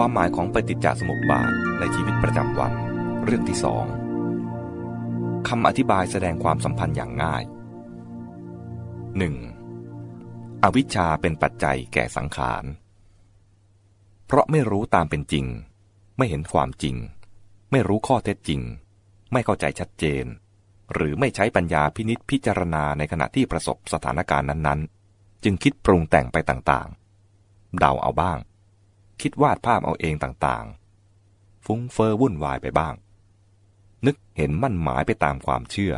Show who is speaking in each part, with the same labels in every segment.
Speaker 1: ความหมายของปฏิจจสมุปบาทในชีวิตประจำวัน เรื่องที่สองคำอธิบายแสดงความสัมพันธ์อย่างง่าย 1. อวิชชาเป็นปัจจัยแก่สังขาร เพราะไม่รู้ตามเป็นจริง ไม่เห็นความจริง ไม่รู้ข้อเท็จจริง ไม่เข้าใจชัดเจน หรือไม่ใช้ปัญญาพินิษพิจารณาในขณะที่ประสบสถานการณ์นั้นๆ จึงคิดปรุงแต่งไปต่างๆ เดาเอาบ้าง คิดวาดภาพเอาเองต่างๆ ฟุ้งเฟอ้อวุ่นวายไปบ้าง นึกเห็นมั่นหมายไปตามความเชื่อ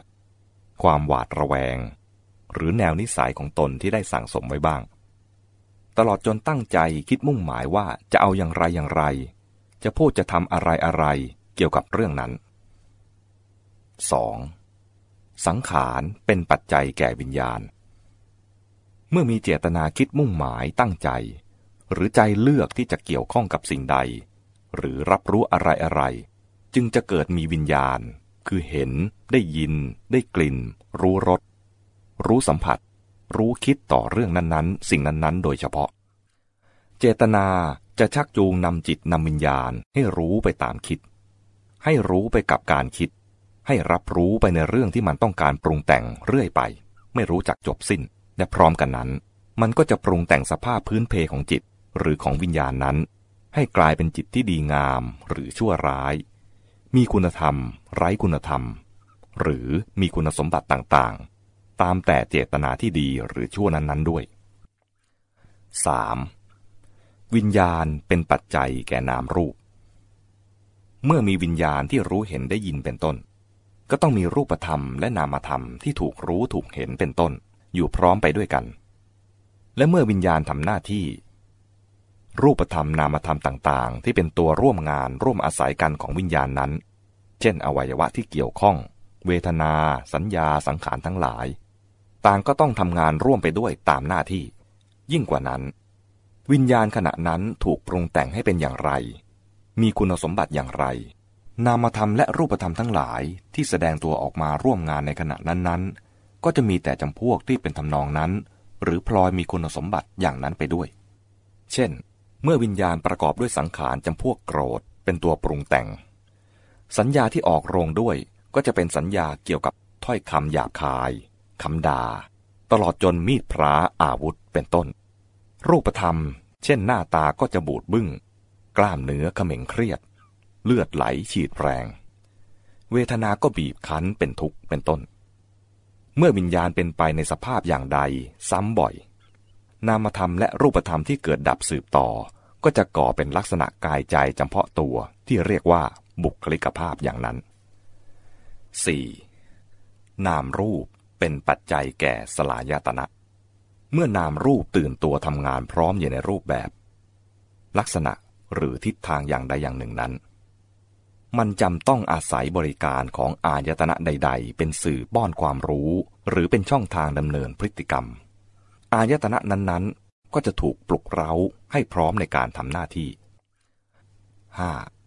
Speaker 1: ความหวาดระแวง หรือแนวนิสัยของตนที่ได้สั่งสมไว้บ้าง ตลอดจนตั้งใจคิดมุ่งหมายว่าจะเอาอย่างไรอย่างไร จะพูดจะทำอะไรอะไรเกี่ยวกับเรื่องนั้น 2. สังขารเป็นปัจจัยแก่วิญญาณ เมื่อมีเจตนาคิดมุ่งหมายตั้งใจ หรือใจเลือกที่จะเกี่ยวข้องกับสิ่งใด หรือรับรู้อะไรอะไร จึงจะเกิดมีวิญญาณ คือเห็น ได้ยิน ได้กลิ่น รู้รส รู้สัมผัส รู้คิดต่อเรื่องนั้นๆ สิ่งนั้นๆ โดยเฉพาะ เจตนาจะชักจูงนำจิตนำวิญญาณให้รู้ไปตามคิด ให้รู้ไปกับการคิด ให้รับรู้ไปในเรื่องที่มันต้องการปรุงแต่งเรื่อยไป ไม่รู้จักจบสิ้น และพร้อมกันนั้น มันก็จะปรุงแต่งสภาพพื้นเพของจิต หรือของวิญญาณนั้น ให้กลายเป็นจิตที่ดีงามหรือชั่วร้าย มีคุณธรรม ไร้คุณธรรม หรือมีคุณสมบัติต่างๆ ตามแต่เจตนาที่ดีหรือชั่วนั้นๆด้วย 3. วิญญาณเป็นปัจจัยแก่นามรูป เมื่อมีวิญญาณที่รู้เห็นได้ยินเป็นต้น ก็ต้องมีรูปธรรมและนามธรรมที่ถูกรู้ถูกเห็นเป็นต้น อยู่พร้อมไปด้วยกัน และเมื่อวิญญาณทำหน้าที่ รูปธรรมนามธรรมต่างๆ ที่เป็นตัวร่วมงานร่วมอาศัยกันของวิญญาณนั้น เช่น อวัยวะที่เกี่ยวข้อง เวทนา สัญญาสังขารทั้งหลาย ต่างก็ต้องทำงานร่วมไปด้วยตามหน้าที่ ยิ่งกว่านั้น วิญญาณขณะนั้นถูกปรุงแต่งให้เป็นอย่างไร มีคุณสมบัติอย่างไร นามธรรมและรูปธรรมทั้งหลายที่แสดงตัวออกมาร่วมงานในขณะนั้นๆ ก็จะมีแต่จำพวกที่เป็นทำนองนั้น หรือพลอยมีคุณสมบัติอย่างนั้นไปด้วย เช่น เมื่อวิญญาณประกอบด้วยสังขารจำพวกโกรธเป็นตัวปรุงแต่ง สัญญาที่ออกโรงด้วยก็จะเป็นสัญญาเกี่ยวกับถ้อยคำหยาบคายคำด่า ตลอดจนมีดพระอาวุธเป็นต้น รูปธรรม เช่นหน้าตาก็จะบูดบึ้ง กล้ามเนื้อเขม่งเครียด เลือดไหลฉีดแรง เวทนาก็บีบคั้นเป็นทุกข์เป็นต้น เมื่อวิญญาณเป็นไปในสภาพอย่างใดซ้ำบ่อย นามธรรมและรูปธรรมที่เกิดดับสืบต่อ ก็จะก่อเป็นลักษณะกายใจจำเพาะตัวที่เรียกว่าบุคลิกภาพอย่างนั้น 4. นามรูปเป็นปัจจัยแก่สลายตนะ เมื่อนามรูปตื่นตัวทำงานพร้อมอยู่ในรูปแบบ ลักษณะหรือทิศทางอย่างใดอย่างหนึ่งนั้น มันจำต้องอาศัยบริการของอายตนะใด ๆ เป็นสื่อป้อนความรู้ หรือเป็นช่องทางดำเนินพฤติกรรม อายตนะนั้นๆ ก็จะถูกปลุกเร้าให้พร้อมในการทำหน้าที่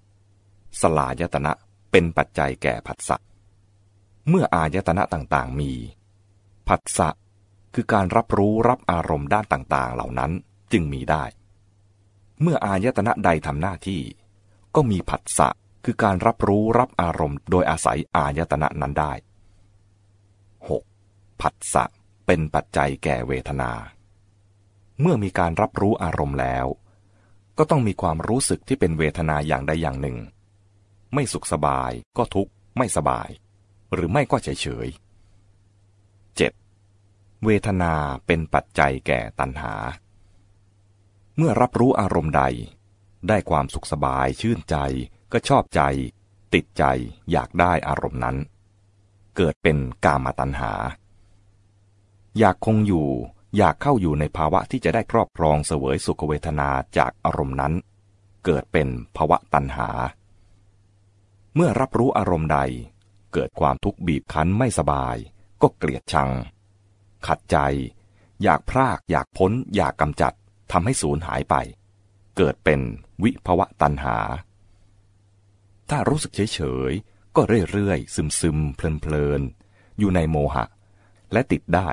Speaker 1: 5. สลายตนะเป็นปัจจัยแก่ผัสสะ เมื่ออายตนะต่างๆมี ผัสสะคือการรับรู้รับอารมณ์ด้านต่างๆ เหล่านั้นจึงมีได้ เมื่ออายตนะใดทำหน้าที่ ก็มีผัสสะคือการรับรู้รับอารมณ์โดยอาศัยอายตนะนั้นได้ 6. ผัสสะ เป็นปัจจัยแก่เวทนา เมื่อมีการรับรู้อารมณ์แล้ว ก็ต้องมีความรู้สึกที่เป็นเวทนาอย่างใดอย่างหนึ่ง ไม่สุขสบายก็ทุกข์ไม่สบาย หรือไม่ก็เฉยเฉย 7. เวทนาเป็นปัจจัยแก่ตัณหา เมื่อรับรู้อารมณ์ใด ได้ความสุขสบายชื่นใจก็ชอบใจ ติดใจอยากได้อารมณ์นั้น เกิดเป็นกามตัณหา อยากคงอยู่ อยากเข้าอยู่ในภาวะที่จะได้ครอบครองเสวยสุขเวทนาจากอารมณ์นั้น เกิดเป็นภาวะตัณหา เมื่อรับรู้อารมณ์ใด เกิดความทุกข์บีบคั้นไม่สบาย ก็เกลียดชัง ขัดใจ อยากพราก อยากพ้น อยากกำจัดทำให้สูญหายไป เกิดเป็นวิภวะตัณหา ถ้ารู้สึกเฉยเฉยก็เรื่อยๆซึมซึมเพลินๆอยู่ในโมหะ และติดได้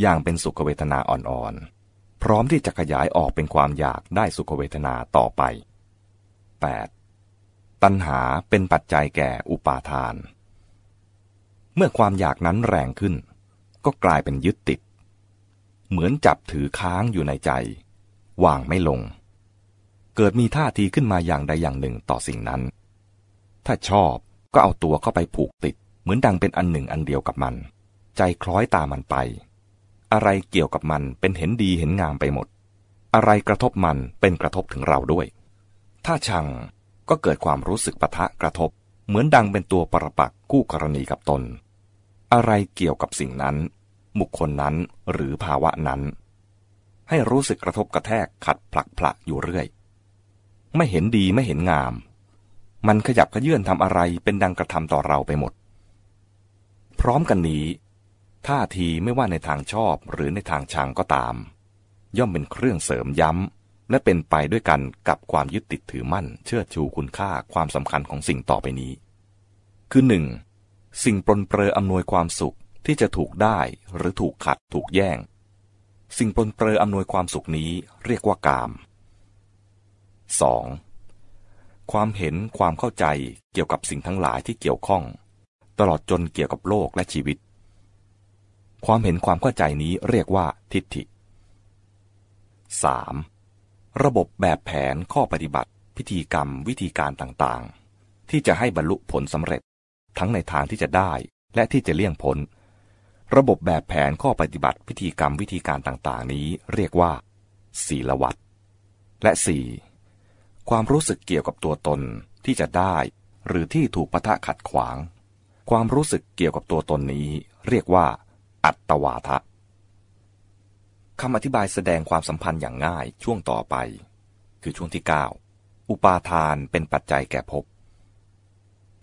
Speaker 1: อย่างเป็นสุขเวทนาอ่อนๆ พร้อมที่จะขยายออกเป็นความอยากได้สุขเวทนาต่อไป 8. ตัณหาเป็นปัจจัยแก่อุปาทาน เมื่อความอยากนั้นแรงขึ้น ก็กลายเป็นยึดติด เหมือนจับถือค้างอยู่ในใจ วางไม่ลง เกิดมีท่าทีขึ้นมาอย่างใดอย่างหนึ่งต่อสิ่งนั้น ถ้าชอบก็เอาตัวเข้าไปผูกติด เหมือนดังเป็นอันหนึ่งอันเดียวกับมัน ใจคล้อยตามมันไป อะไรเกี่ยวกับมันเป็นเห็นดีเห็นงามไปหมด อะไรกระทบมันเป็นกระทบถึงเราด้วย ถ้าชังก็เกิดความรู้สึกปะทะกระทบ เหมือนดังเป็นตัวปรปักคู่กรณีกับตน อะไรเกี่ยวกับสิ่งนั้น บุคคลนั้นหรือภาวะนั้น ให้รู้สึกกระทบกระแทกขัดผลักผละอยู่เรื่อย ไม่เห็นดีไม่เห็นงาม มันขยับขยื่นทำอะไรเป็นดังกระทำต่อเราไปหมด พร้อมกันนี้ ท่าทีไม่ว่าในทางชอบหรือในทางชังก็ตาม ย่อมเป็นเครื่องเสริมย้ำ และเป็นไปด้วยกันกับความยึดติดถือมั่น เชื่อชูคุณค่าความสำคัญของสิ่งต่อไปนี้ คือหนึ่งสิ่งปลนเปลืออำนวยความสุขที่จะถูกได้หรือถูกขัดถูกแย่ง สิ่งปลนเปลืออำนวยความสุขนี้เรียกว่ากาม 2. ความเห็นความเข้าใจเกี่ยวกับสิ่งทั้งหลายที่เกี่ยวข้อง ตลอดจนเกี่ยวกับโลกและชีวิต ความเห็นความเข้าใจนี้เรียกว่าทิฏฐิ 3. ระบบแบบแผนข้อปฏิบัติ พิธีกรรมวิธีการต่างๆ ที่จะให้บรรลุผลสำเร็จ ทั้งในทางที่จะได้และที่จะเลี่ยงผลระบบแบบแผนข้อปฏิบัติ พิธีกรรมวิธีการต่างๆ นี้เรียกว่า ศีลวัตและสี่ความรู้สึกเกี่ยวกับตัวตนที่จะได้ หรือที่ถูกปะทะขัดขวาง ความรู้สึกเกี่ยวกับตัวตนนี้ เรียกว่า อัตวาทะคำอธิบายแสดงความสัมพันธ์อย่างง่ายช่วงต่อไป คือช่วงที่ 9 อุปาทานเป็นปัจจัยแก่ภพ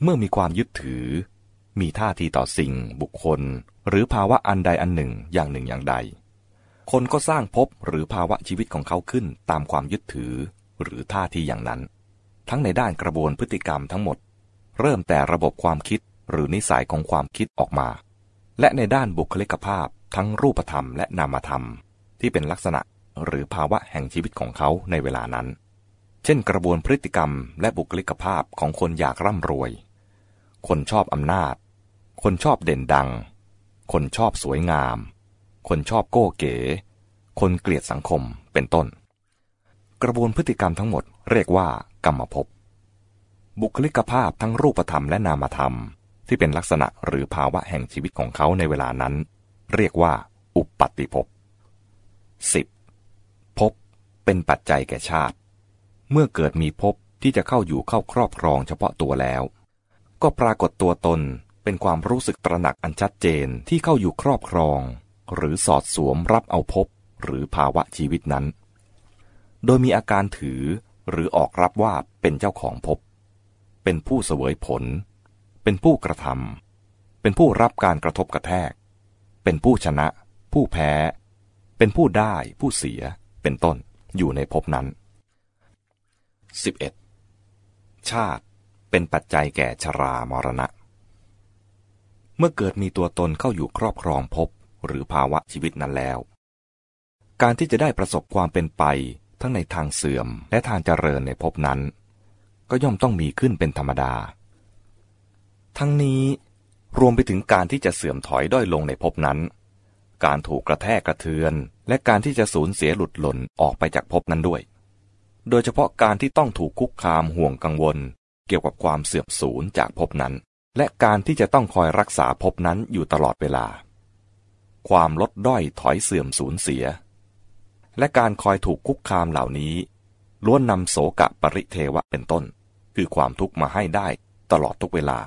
Speaker 1: เมื่อมีความยึดถือ มีท่าทีต่อสิ่ง บุคคล หรือภาวะอันใดอันหนึ่งอย่างหนึ่งอย่างใด คนก็สร้างภพหรือภาวะชีวิตของเขาขึ้นตามความยึดถือ หรือท่าทีอย่างนั้น ทั้งในด้านกระบวนพฤติกรรมทั้งหมด เริ่มแต่ระบบความคิดหรือนิสัยของความคิดออกมา และในด้านบุคลิกภาพทั้งรูปธรรมและนามธรรม ที่เป็นลักษณะหรือภาวะแห่งชีวิตของเขาในเวลานั้น เช่นกระบวนพฤติกรรมและบุคลิกภาพของคนอยากร่ำรวย คนชอบอำนาจ คนชอบเด่นดัง คนชอบสวยงาม คนชอบโก้เก๋ คนเกลียดสังคมเป็นต้น กระบวนพฤติกรรมทั้งหมดเรียกว่ากรรมภพบุคลิกภาพทั้งรูปธรรมและนามธรรม ที่เป็นลักษณะหรือภาวะแห่งชีวิตของเขาในเวลานั้น เรียกว่า อุปปัตติภพ 10. ภพเป็นปัจจัยแก่ชาติ เมื่อเกิดมีภพที่จะเข้าอยู่เข้าครอบครองเฉพาะตัวแล้ว ก็ปรากฏตัวตนเป็นความรู้สึกตระหนักอันชัดเจนที่เข้าอยู่ครอบครอง หรือสอดสวมรับเอาภพหรือภาวะชีวิตนั้น โดยมีอาการถือหรือออกรับว่าเป็นเจ้าของภพเป็นผู้เสวยผล เป็นผู้กระทำเป็นผู้รับการกระทบกระแทก เป็นผู้ชนะ ผู้แพ้ เป็นผู้ได้ผู้เสีย เป็นต้นอยู่ในภพนั้น 11. ชาติเป็นปัจจัยแก่ชรามรณะ เมื่อเกิดมีตัวตนเข้าอยู่ครอบครองภพหรือภาวะชีวิตนั้นแล้ว การที่จะได้ประสบความเป็นไปทั้งในทางเสื่อมและทางเจริญในภพนั้น ก็ย่อมต้องมีขึ้นเป็นธรรมดา ทั้งนี้รวมไปถึงการที่จะเสื่อมถอยด้อยลงในภพนั้น การถูกกระแทกกระเทือน และการที่จะสูญเสียหลุดหล่นออกไปจากภพนั้นด้วย โดยเฉพาะการที่ต้องถูกคุกคามห่วงกังวล เกี่ยวกับความเสื่อมสูญจากภพนั้น และการที่จะต้องคอยรักษาภพนั้นอยู่ตลอดเวลา ความลดด้อยถอยเสื่อมสูญเสีย และการคอยถูกคุกคามเหล่านี้ล้วนนำโสกะปริเทวะเป็นต้น คือความทุกข์มาให้ได้ตลอดทุกเวลา